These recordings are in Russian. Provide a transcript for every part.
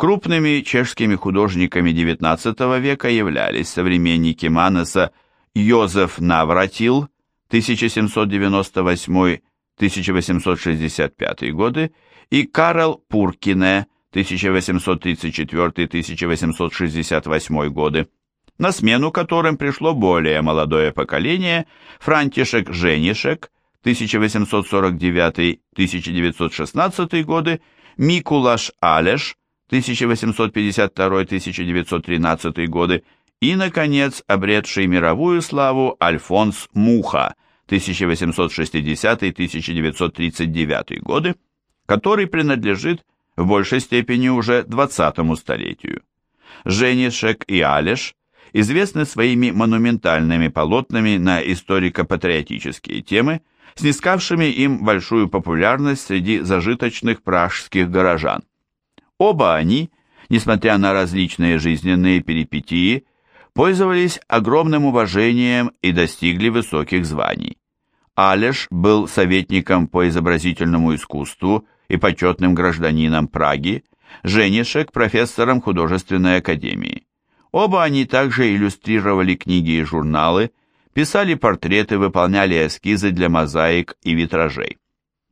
Крупными чешскими художниками XIX века являлись современники Манеса Йозеф Навратил 1798-1865 годы и Карл Пуркине 1834-1868 годы, на смену которым пришло более молодое поколение Франтишек Женишек 1849-1916 годы, Микулаш Алеш 1852-1913 годы и, наконец, обретший мировую славу Альфонс Муха 1860-1939 годы, который принадлежит в большей степени уже 20 столетию. Женишек и Алеш известны своими монументальными полотнами на историко-патриотические темы, снискавшими им большую популярность среди зажиточных пражских горожан. Оба они, несмотря на различные жизненные перипетии, пользовались огромным уважением и достигли высоких званий. Алеш был советником по изобразительному искусству и почетным гражданином Праги, Женишек – профессором художественной академии. Оба они также иллюстрировали книги и журналы, писали портреты, выполняли эскизы для мозаик и витражей.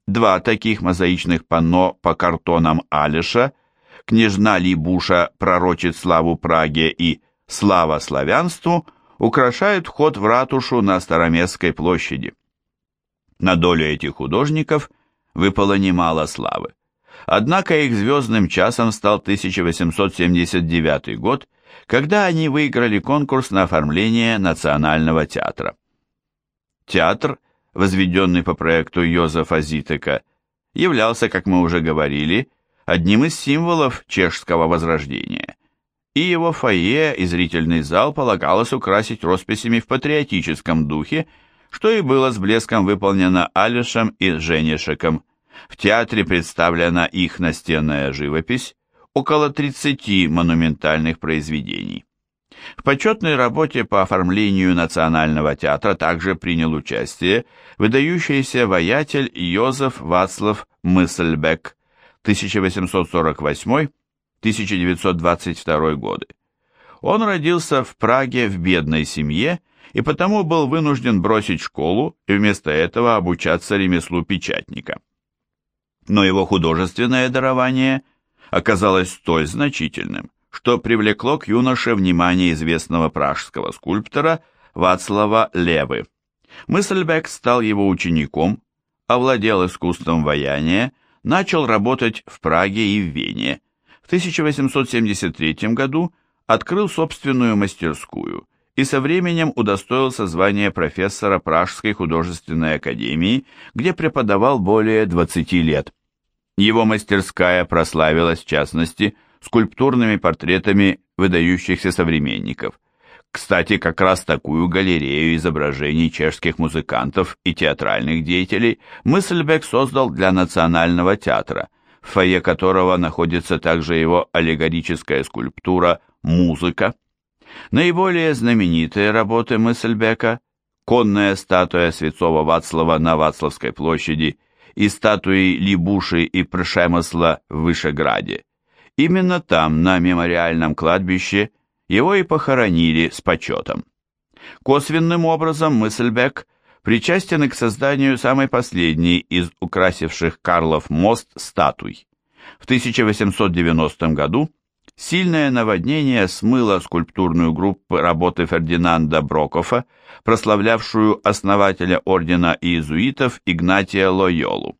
Два таких мозаичных панно по картонам Алиша «Княжна Либуша пророчит славу Праге» и «Слава славянству» украшают вход в ратушу на Староместской площади. На долю этих художников выпало немало славы. Однако их звездным часом стал 1879 год, когда они выиграли конкурс на оформление Национального театра. Театр, возведенный по проекту Йозефа Зитека, являлся, как мы уже говорили, одним из символов чешского возрождения, и его фойе и зрительный зал полагалось украсить росписями в патриотическом духе, что и было с блеском выполнено Алишем и Женишеком. В театре представлена их настенная живопись, около 30 монументальных произведений. В почетной работе по оформлению Национального театра также принял участие выдающийся воятель Йозеф Вацлав Мысльбек 1848-1922 годы. Он родился в Праге в бедной семье и потому был вынужден бросить школу и вместо этого обучаться ремеслу печатника. Но его художественное дарование оказалось столь значительным, что привлекло к юноше внимание известного пражского скульптора Вацлава Левы. Мысльбек стал его учеником, овладел искусством ваяния, начал работать в Праге и в Вене. В 1873 году открыл собственную мастерскую и со временем удостоился звания профессора Пражской художественной академии, где преподавал более 20 лет. Его мастерская прославилась, в частности, скульптурными портретами выдающихся современников. Кстати, как раз такую галерею изображений чешских музыкантов и театральных деятелей Мысльбек создал для Национального театра, в фойе которого находится также его аллегорическая скульптура «Музыка». Наиболее знаменитые работы Мысльбека – конная статуя Святого Вацлава на Вацлавской площади – и статуи Либуши и Пршемысла в Вышеграде. Именно там, на мемориальном кладбище, его и похоронили с почетом. Косвенным образом Мысльбек причастен и к созданию самой последней из украсивших Карлов мост статуй. В 1890 году Сильное наводнение смыло скульптурную группу работы Фердинанда Брокофа, прославлявшую основателя ордена иезуитов Игнатия Лойолу.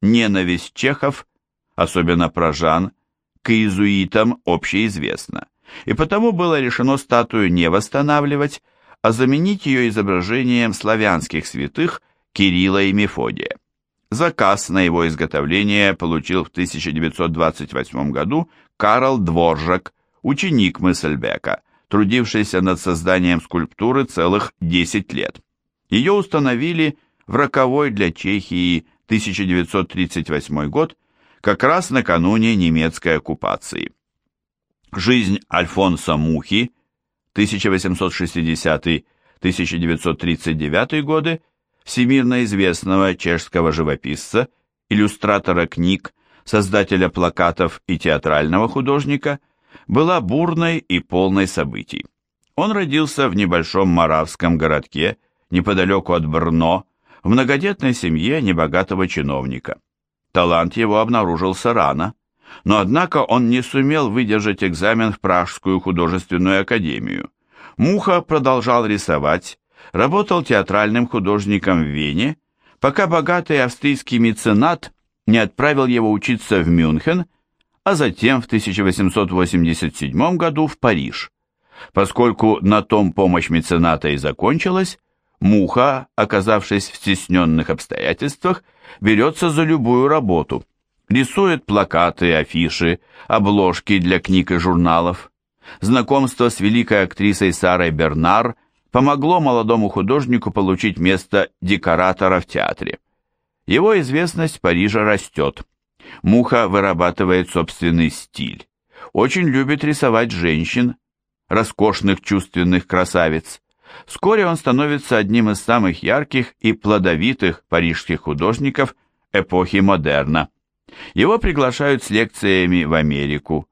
Ненависть чехов, особенно прожан, к иезуитам общеизвестна, и потому было решено статую не восстанавливать, а заменить ее изображением славянских святых Кирилла и Мефодия. Заказ на его изготовление получил в 1928 году Карл Дворжак, ученик Мысльбека, трудившийся над созданием скульптуры целых 10 лет. Ее установили в роковой для Чехии 1938 год, как раз накануне немецкой оккупации. Жизнь Альфонса Мухи 1860-1939 годы, всемирно известного чешского живописца, иллюстратора книг, создателя плакатов и театрального художника, была бурной и полной событий. Он родился в небольшом маравском городке, неподалеку от Брно, в многодетной семье небогатого чиновника. Талант его обнаружился рано, но однако он не сумел выдержать экзамен в Пражскую художественную академию. Муха продолжал рисовать, работал театральным художником в Вене, пока богатый австрийский меценат не отправил его учиться в Мюнхен, а затем в 1887 году в Париж. Поскольку на том помощь мецената и закончилась, Муха, оказавшись в стесненных обстоятельствах, берется за любую работу. Рисует плакаты, афиши, обложки для книг и журналов. Знакомство с великой актрисой Сарой Бернар помогло молодому художнику получить место декоратора в театре. Его известность в Париже растет. Муха вырабатывает собственный стиль. Очень любит рисовать женщин, роскошных чувственных красавиц. Вскоре он становится одним из самых ярких и плодовитых парижских художников эпохи модерна. Его приглашают с лекциями в Америку.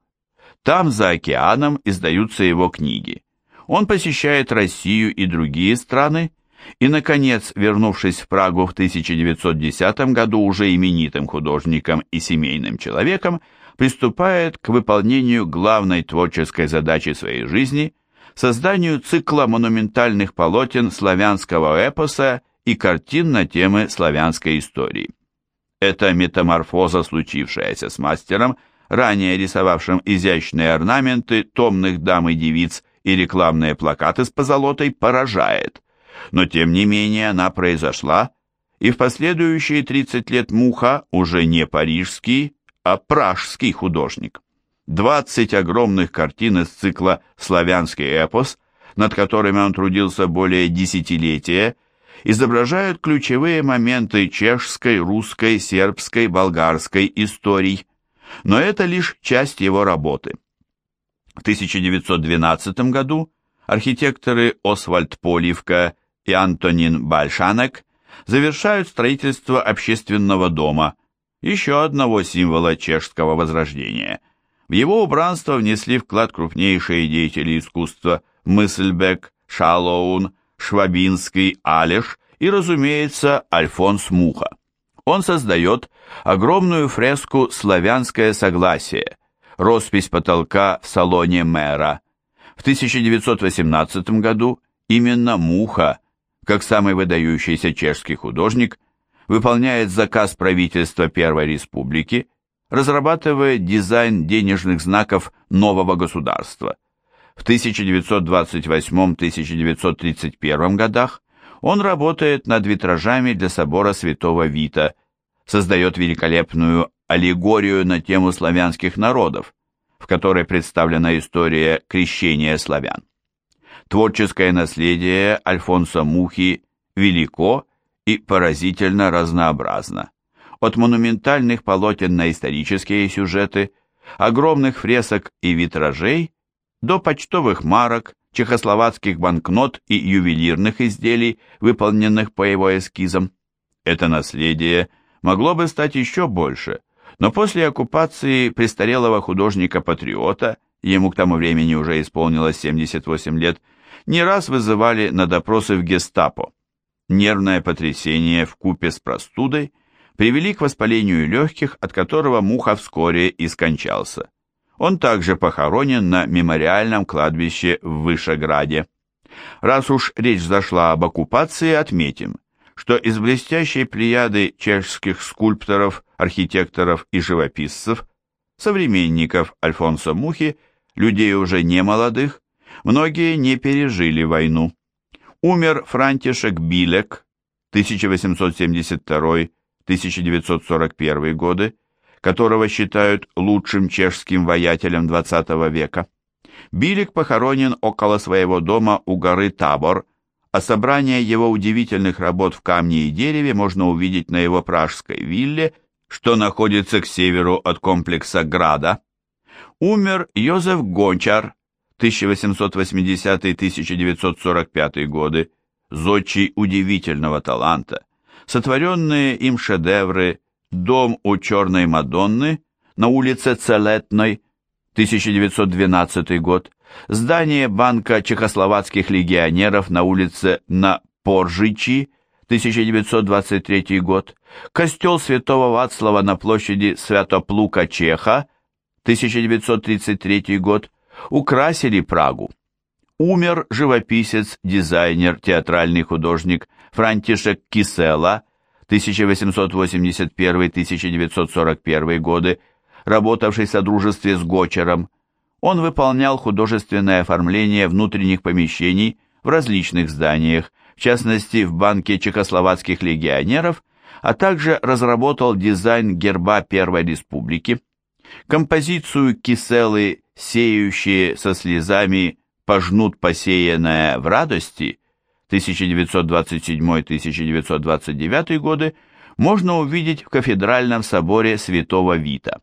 Там, за океаном, издаются его книги. Он посещает Россию и другие страны, и, наконец, вернувшись в Прагу в 1910 году уже именитым художником и семейным человеком, приступает к выполнению главной творческой задачи своей жизни – созданию цикла монументальных полотен славянского эпоса и картин на темы славянской истории. Эта метаморфоза, случившаяся с мастером, ранее рисовавшим изящные орнаменты томных дам и девиц и рекламные плакаты с позолотой, поражает. Но тем не менее она произошла, и в последующие 30 лет Муха уже не парижский, а пражский художник. 20 огромных картин из цикла «Славянский эпос», над которыми он трудился более десятилетия, изображают ключевые моменты чешской, русской, сербской, болгарской историй. Но это лишь часть его работы. В 1912 году архитекторы Освальд Поливка и Антонин Бальшанек завершают строительство общественного дома, еще одного символа чешского возрождения – в его убранство внесли вклад крупнейшие деятели искусства Мысльбек, Шалоун, Швабинский, Алеш и, разумеется, Альфонс Муха. Он создает огромную фреску «Славянское согласие», роспись потолка в салоне мэра. В 1918 году именно Муха, как самый выдающийся чешский художник, выполняет заказ правительства Первой Республики – разрабатывает дизайн денежных знаков нового государства. В 1928-1931 годах он работает над витражами для собора Святого Вита, создает великолепную аллегорию на тему славянских народов, в которой представлена история крещения славян. Творческое наследие Альфонса Мухи велико и поразительно разнообразно от монументальных полотен на исторические сюжеты, огромных фресок и витражей, до почтовых марок, чехословацких банкнот и ювелирных изделий, выполненных по его эскизам. Это наследие могло бы стать еще больше, но после оккупации престарелого художника-патриота, ему к тому времени уже исполнилось 78 лет, не раз вызывали на допросы в гестапо. Нервное потрясение в купе с простудой привели к воспалению легких, от которого Муха вскоре и скончался. Он также похоронен на мемориальном кладбище в Вышеграде. Раз уж речь зашла об оккупации, отметим, что из блестящей плеяды чешских скульпторов, архитекторов и живописцев, современников Альфонса Мухи, людей уже не молодых, многие не пережили войну. Умер Франтишек Билек, 1872 1941 годы, которого считают лучшим чешским воятелем XX века. Билик похоронен около своего дома у горы Табор, а собрание его удивительных работ в камне и дереве можно увидеть на его пражской вилле, что находится к северу от комплекса Града. Умер Йозеф Гончар, 1880-1945 годы, зодчий удивительного таланта, Сотворенные им шедевры Дом у Черной Мадонны на улице Целетной, 1912 год. Здание Банка чехословацких легионеров на улице на Поржичи, 1923 год. Костел Святого Вацлава на площади Святоплука Чеха, 1933 год. Украсили Прагу. Умер живописец, дизайнер, театральный художник Франтишек Кисела, 1881-1941 годы, работавший в содружестве с Гочером. Он выполнял художественное оформление внутренних помещений в различных зданиях, в частности в Банке чехословацких легионеров, а также разработал дизайн герба Первой Республики. Композицию Киселы «Сеющие со слезами пожнут посеянное в радости» 1927-1929 годы можно увидеть в кафедральном соборе Святого Вита.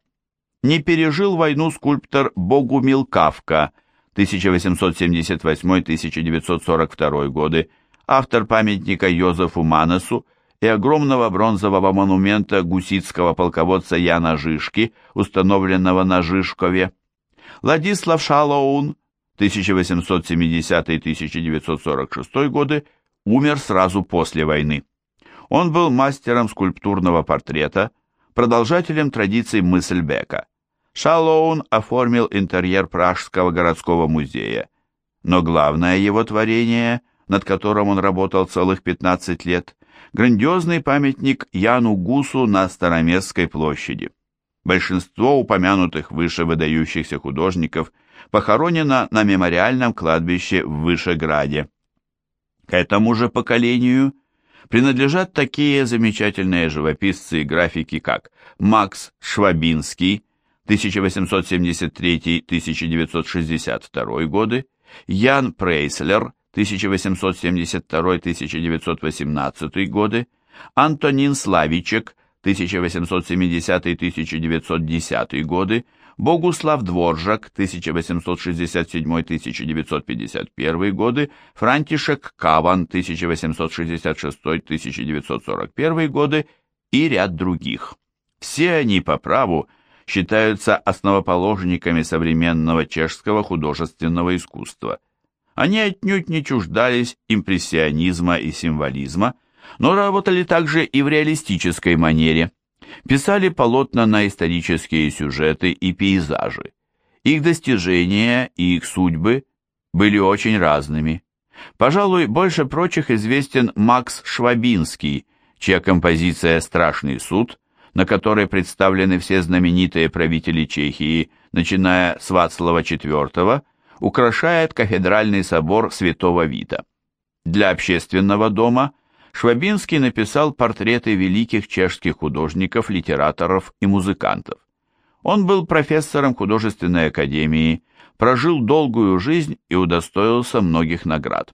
Не пережил войну скульптор Богумил Кавка 1878-1942 годы, автор памятника Йозефу Манесу и огромного бронзового монумента гуситского полководца Яна Жишки, установленного на Жишкове. Владислав Шалоун 1870-1946 годы, умер сразу после войны. Он был мастером скульптурного портрета, продолжателем традиций Мысльбека. Шалоун оформил интерьер Пражского городского музея, но главное его творение, над которым он работал целых 15 лет, грандиозный памятник Яну Гусу на Староместской площади. Большинство упомянутых выше выдающихся художников – похоронена на мемориальном кладбище в Вышеграде. К этому же поколению принадлежат такие замечательные живописцы и графики, как Макс Швабинский, 1873-1962 годы, Ян Прейслер, 1872-1918 годы, Антонин Славичек, 1870-1910 годы, Богуслав Дворжак, 1867-1951 годы, Франтишек Каван, 1866-1941 годы и ряд других. Все они по праву считаются основоположниками современного чешского художественного искусства. Они отнюдь не чуждались импрессионизма и символизма, но работали также и в реалистической манере – писали полотна на исторические сюжеты и пейзажи. Их достижения и их судьбы были очень разными. Пожалуй, больше прочих известен Макс Швабинский, чья композиция «Страшный суд», на которой представлены все знаменитые правители Чехии, начиная с Вацлава IV, украшает кафедральный собор Святого Вита. Для общественного дома Швабинский написал портреты великих чешских художников, литераторов и музыкантов. Он был профессором художественной академии, прожил долгую жизнь и удостоился многих наград.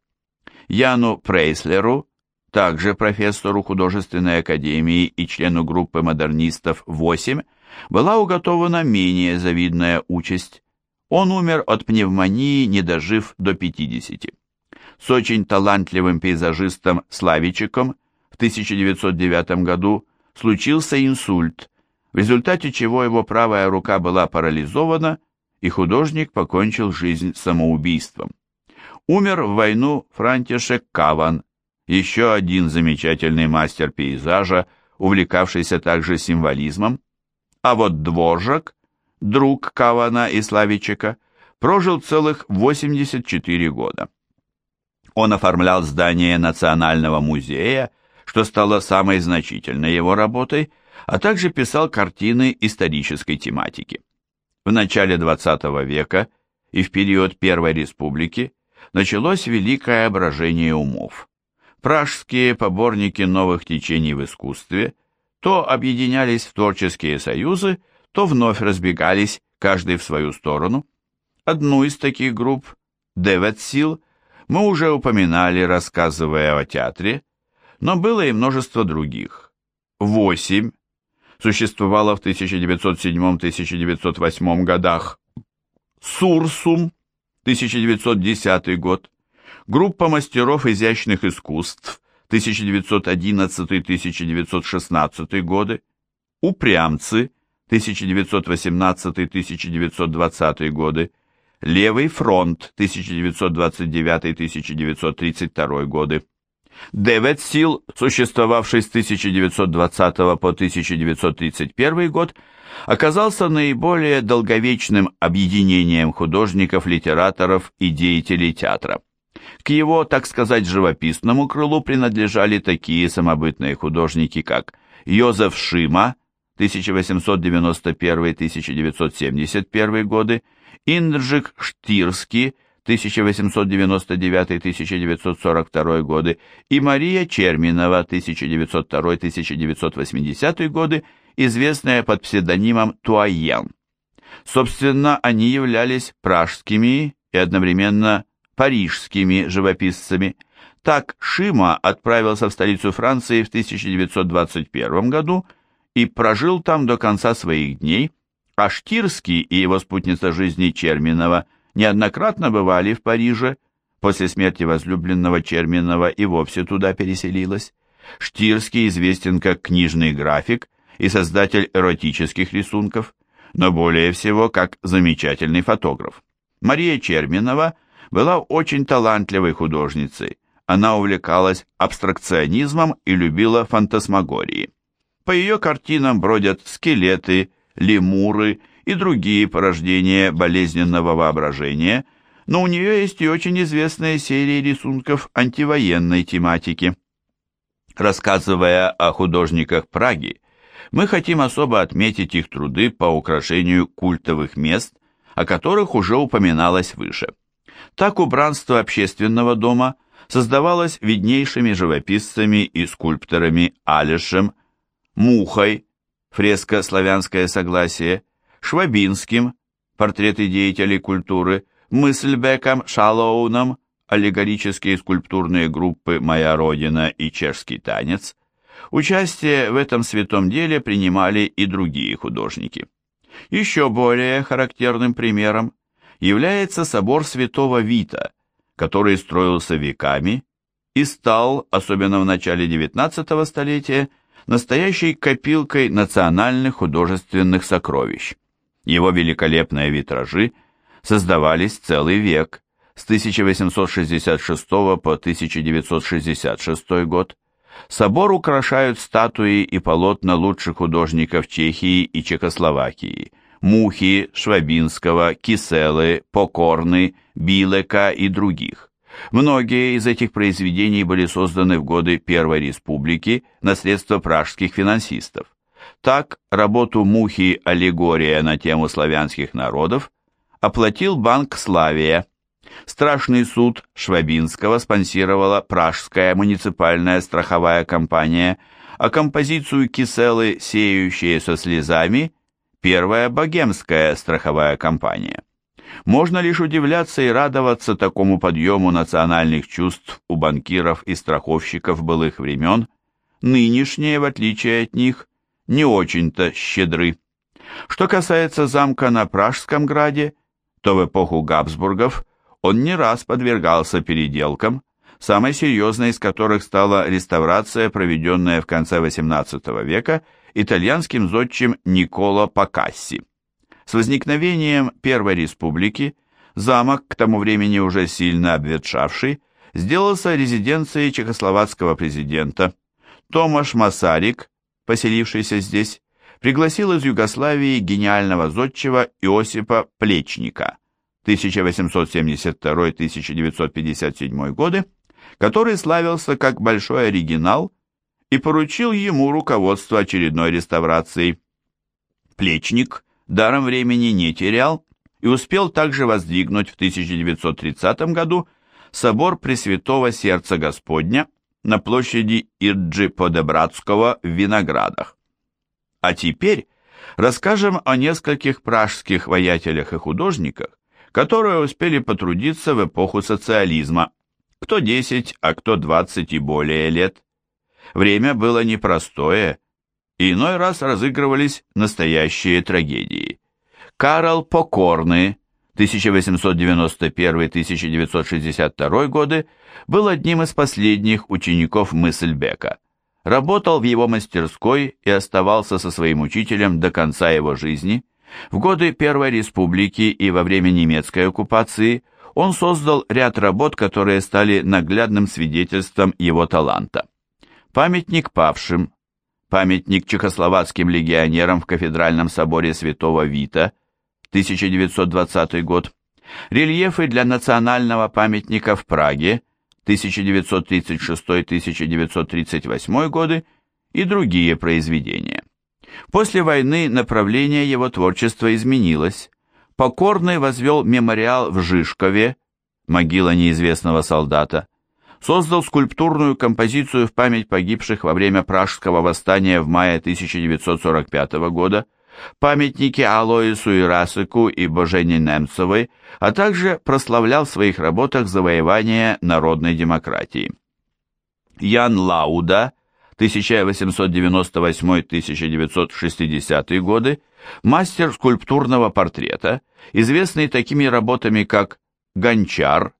Яну Прейслеру, также профессору художественной академии и члену группы модернистов 8, была уготована менее завидная участь. Он умер от пневмонии, не дожив до 50 с очень талантливым пейзажистом Славичиком в 1909 году случился инсульт, в результате чего его правая рука была парализована, и художник покончил жизнь самоубийством. Умер в войну Франтишек Каван, еще один замечательный мастер пейзажа, увлекавшийся также символизмом, а вот Дворжак, друг Кавана и Славичика, прожил целых 84 года. Он оформлял здание Национального музея, что стало самой значительной его работой, а также писал картины исторической тематики. В начале XX века и в период Первой Республики началось великое брожение умов. Пражские поборники новых течений в искусстве то объединялись в творческие союзы, то вновь разбегались, каждый в свою сторону. Одну из таких групп, Девет Сил, мы уже упоминали, рассказывая о театре, но было и множество других. Восемь существовало в 1907-1908 годах. Сурсум, 1910 год. Группа мастеров изящных искусств, 1911-1916 годы. «Упрямцы» 1918-1920 годы, «Левый фронт» 1929-1932 годы, Девять сил, существовавший с 1920 по 1931 год, оказался наиболее долговечным объединением художников, литераторов и деятелей театра. К его, так сказать, живописному крылу принадлежали такие самобытные художники, как Йозеф Шима 1891-1971 годы, Инджик Штирский 1899-1942 годы и Мария Черминова 1902-1980 годы, известная под псевдонимом Туайен. Собственно, они являлись пражскими и одновременно парижскими живописцами. Так Шима отправился в столицу Франции в 1921 году и прожил там до конца своих дней, а Штирский и его спутница жизни Черминова неоднократно бывали в Париже, после смерти возлюбленного Черминова и вовсе туда переселилась. Штирский известен как книжный график и создатель эротических рисунков, но более всего как замечательный фотограф. Мария Черминова была очень талантливой художницей. Она увлекалась абстракционизмом и любила фантасмагории. По ее картинам бродят скелеты, лемуры и другие порождения болезненного воображения, но у нее есть и очень известная серия рисунков антивоенной тематики. Рассказывая о художниках Праги, мы хотим особо отметить их труды по украшению культовых мест, о которых уже упоминалось выше. Так убранство общественного дома создавалось виднейшими живописцами и скульпторами Алешем, Мухой, фреска «Славянское согласие», Швабинским, портреты деятелей культуры, Мысльбеком, Шалоуном, аллегорические скульптурные группы «Моя Родина» и «Чешский танец». Участие в этом святом деле принимали и другие художники. Еще более характерным примером является собор святого Вита, который строился веками и стал, особенно в начале XIX столетия, настоящей копилкой национальных художественных сокровищ. Его великолепные витражи создавались целый век, с 1866 по 1966 год. Собор украшают статуи и полотна лучших художников Чехии и Чехословакии – Мухи, Швабинского, Киселы, Покорны, Билека и других. Многие из этих произведений были созданы в годы Первой Республики на средства пражских финансистов. Так, работу Мухи «Аллегория на тему славянских народов» оплатил Банк Славия. Страшный суд Швабинского спонсировала Пражская муниципальная страховая компания, а композицию Киселы «Сеющие со слезами» первая богемская страховая компания. Можно лишь удивляться и радоваться такому подъему национальных чувств у банкиров и страховщиков былых времен, нынешние, в отличие от них, не очень-то щедры. Что касается замка на Пражском граде, то в эпоху Габсбургов он не раз подвергался переделкам, самой серьезной из которых стала реставрация, проведенная в конце XVIII века итальянским зодчим Николо Пакасси. С возникновением Первой Республики замок, к тому времени уже сильно обветшавший, сделался резиденцией чехословацкого президента. Томаш Масарик, поселившийся здесь, пригласил из Югославии гениального зодчего Иосипа Плечника 1872-1957 годы, который славился как большой оригинал и поручил ему руководство очередной реставрацией. Плечник даром времени не терял и успел также воздвигнуть в 1930 году собор Пресвятого Сердца Господня на площади Ирджи-Подебратского в Виноградах. А теперь расскажем о нескольких пражских воятелях и художниках, которые успели потрудиться в эпоху социализма, кто 10, а кто 20 и более лет. Время было непростое, иной раз разыгрывались настоящие трагедии. Карл Покорный, 1891-1962 годы, был одним из последних учеников Мысльбека. работал в его мастерской и оставался со своим учителем до конца его жизни. В годы Первой Республики и во время немецкой оккупации он создал ряд работ, которые стали наглядным свидетельством его таланта. Памятник павшим, памятник чехословацким легионерам в кафедральном соборе Святого Вита, 1920 год, рельефы для национального памятника в Праге, 1936-1938 годы и другие произведения. После войны направление его творчества изменилось. Покорный возвел мемориал в Жишкове, могила неизвестного солдата, создал скульптурную композицию в память погибших во время Пражского восстания в мае 1945 года, памятники Алоису и Расику и Божене Немцевой, а также прославлял в своих работах завоевание народной демократии. Ян Лауда, 1898-1960 годы, мастер скульптурного портрета, известный такими работами, как «Гончар»,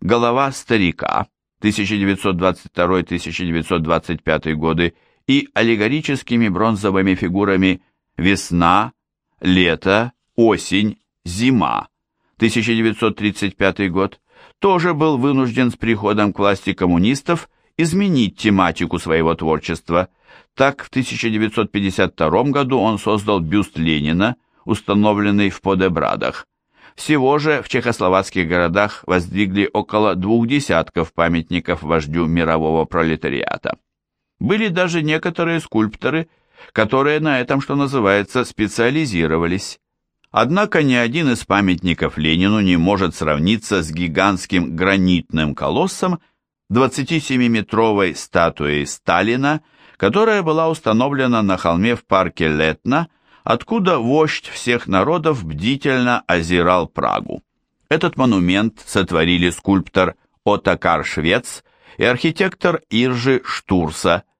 «Голова старика», 1922-1925 годы и аллегорическими бронзовыми фигурами Весна, лето, осень, зима, 1935 год, тоже был вынужден с приходом к власти коммунистов изменить тематику своего творчества. Так, в 1952 году он создал бюст Ленина, установленный в Подебрадах. Всего же в чехословацких городах воздвигли около двух десятков памятников вождю мирового пролетариата. Были даже некоторые скульпторы, которые на этом, что называется, специализировались. Однако ни один из памятников Ленину не может сравниться с гигантским гранитным колоссом 27-метровой статуей Сталина, которая была установлена на холме в парке Летна, откуда вождь всех народов бдительно озирал Прагу. Этот монумент сотворили скульптор Отакар Швец и архитектор Иржи Штурса –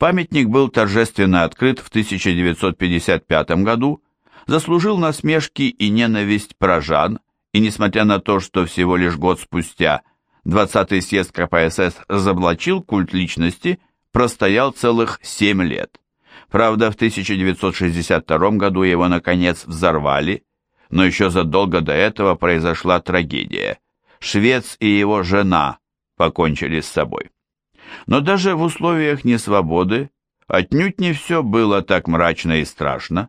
Памятник был торжественно открыт в 1955 году, заслужил насмешки и ненависть прожан, и несмотря на то, что всего лишь год спустя 20-й съезд КПСС разоблачил культ личности, простоял целых 7 лет. Правда, в 1962 году его, наконец, взорвали, но еще задолго до этого произошла трагедия. Швец и его жена покончили с собой. Но даже в условиях несвободы отнюдь не все было так мрачно и страшно.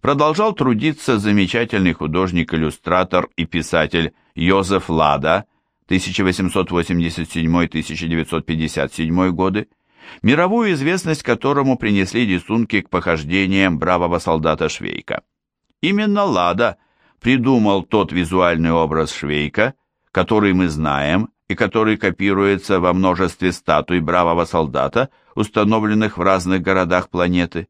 Продолжал трудиться замечательный художник-иллюстратор и писатель Йозеф Лада 1887-1957 годы, мировую известность которому принесли рисунки к похождениям бравого солдата Швейка. Именно Лада придумал тот визуальный образ Швейка, который мы знаем и который копируется во множестве статуй бравого солдата, установленных в разных городах планеты.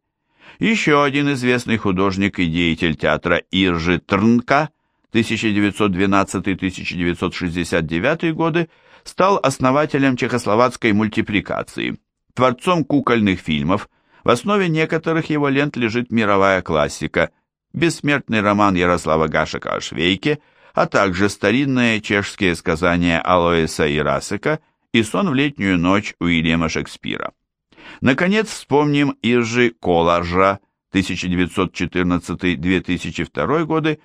Еще один известный художник и деятель театра Иржи Трнка 1912-1969 годы стал основателем чехословацкой мультипликации, творцом кукольных фильмов, в основе некоторых его лент лежит мировая классика, бессмертный роман Ярослава Гашека о Швейке – а также старинные чешские сказания Алоэса и Расека и «Сон в летнюю ночь» Уильяма Шекспира. Наконец, вспомним Иржи Коларжа 1914-2002 годы,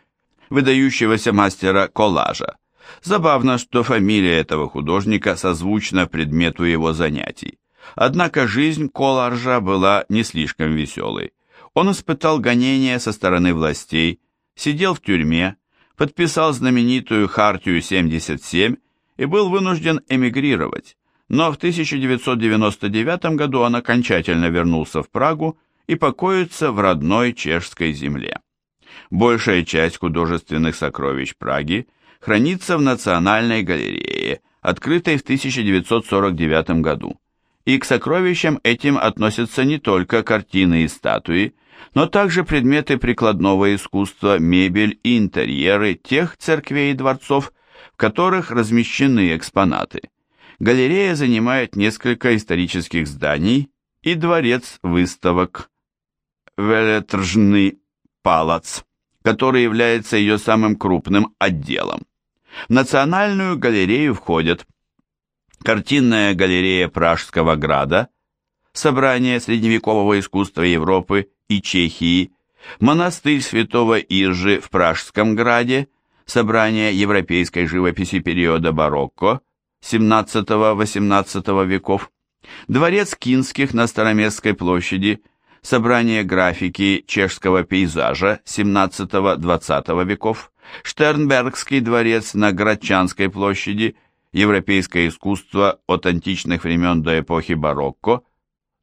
выдающегося мастера коллажа. Забавно, что фамилия этого художника созвучна предмету его занятий. Однако жизнь Коларжа была не слишком веселой. Он испытал гонения со стороны властей, сидел в тюрьме, подписал знаменитую Хартию 77 и был вынужден эмигрировать, но в 1999 году он окончательно вернулся в Прагу и покоится в родной чешской земле. Большая часть художественных сокровищ Праги хранится в Национальной галерее, открытой в 1949 году. И к сокровищам этим относятся не только картины и статуи, но также предметы прикладного искусства, мебель и интерьеры тех церквей и дворцов, в которых размещены экспонаты. Галерея занимает несколько исторических зданий и дворец выставок Велетржный палац, который является ее самым крупным отделом. В Национальную галерею входят картинная галерея Пражского града, собрание средневекового искусства Европы и Чехии, монастырь святого Иржи в Пражском граде, собрание европейской живописи периода барокко 17-18 веков, дворец Кинских на Староместской площади, собрание графики чешского пейзажа 17-20 веков, Штернбергский дворец на Градчанской площади, европейское искусство от античных времен до эпохи барокко,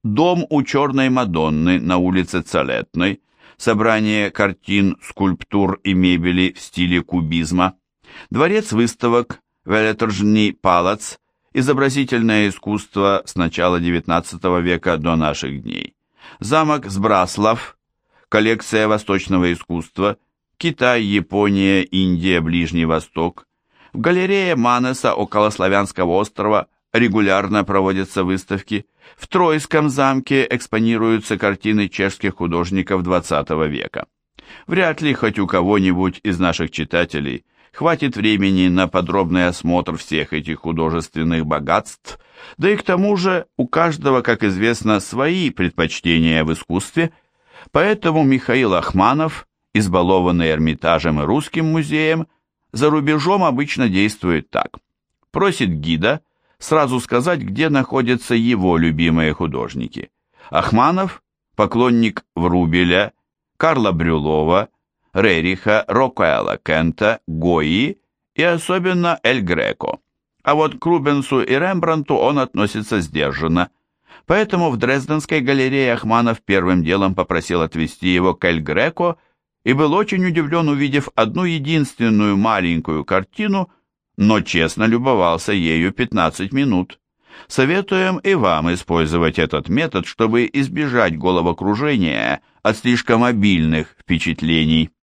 дом у Черной Мадонны на улице Цалетной, собрание картин, скульптур и мебели в стиле кубизма, дворец выставок, Велеторжний палац, изобразительное искусство с начала XIX века до наших дней, замок Сбраслав, коллекция восточного искусства, Китай, Япония, Индия, Ближний Восток. В галерее Манеса около Славянского острова регулярно проводятся выставки. В Тройском замке экспонируются картины чешских художников XX века. Вряд ли хоть у кого-нибудь из наших читателей хватит времени на подробный осмотр всех этих художественных богатств, да и к тому же у каждого, как известно, свои предпочтения в искусстве, поэтому Михаил Ахманов, избалованный Эрмитажем и Русским музеем, за рубежом обычно действует так. Просит гида сразу сказать, где находятся его любимые художники. Ахманов – поклонник Врубеля, Карла Брюлова, Рериха, Рокуэлла Кента, Гои и особенно Эль Греко. А вот к Рубенсу и Рембрандту он относится сдержанно. Поэтому в Дрезденской галерее Ахманов первым делом попросил отвезти его к Эль Греко и был очень удивлен, увидев одну единственную маленькую картину – но честно любовался ею 15 минут. Советуем и вам использовать этот метод, чтобы избежать головокружения от слишком обильных впечатлений.